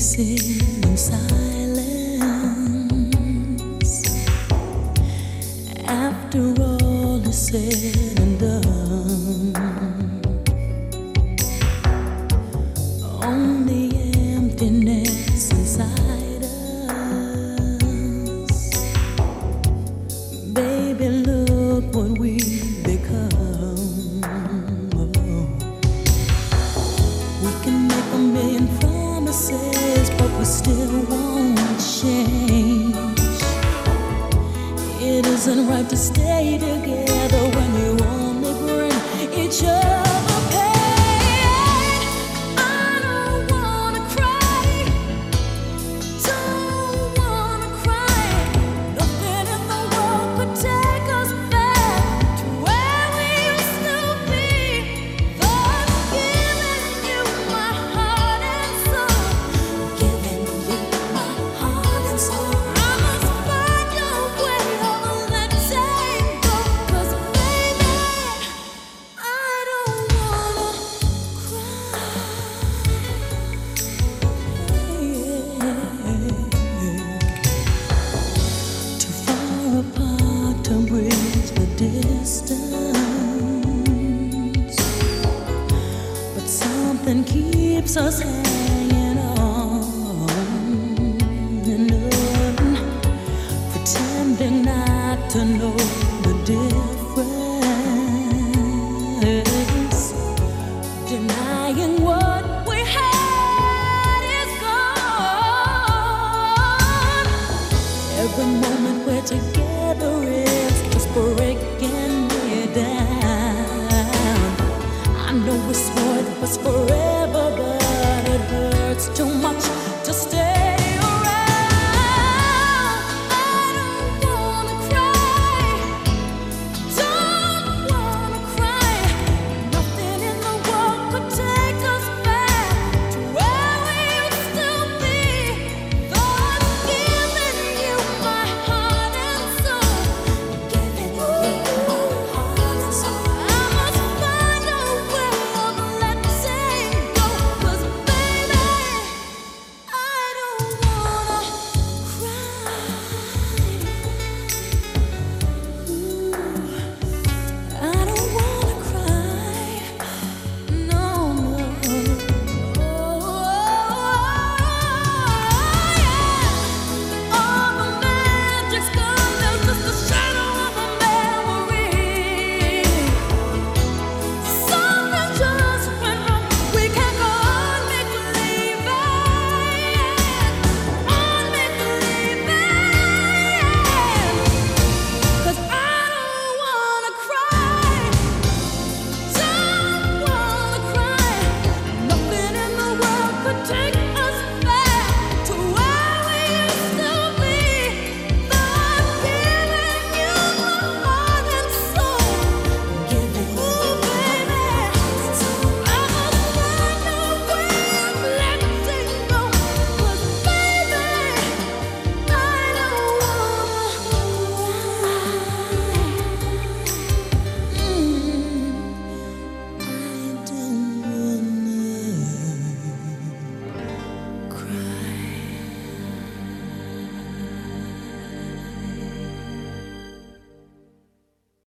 in silence. After all is said and change. It isn't right to stay together keeps us hanging on pretending not to know the difference, denying what we had is gone. Every moment we're together is just breaking me down. I know we swore it forever.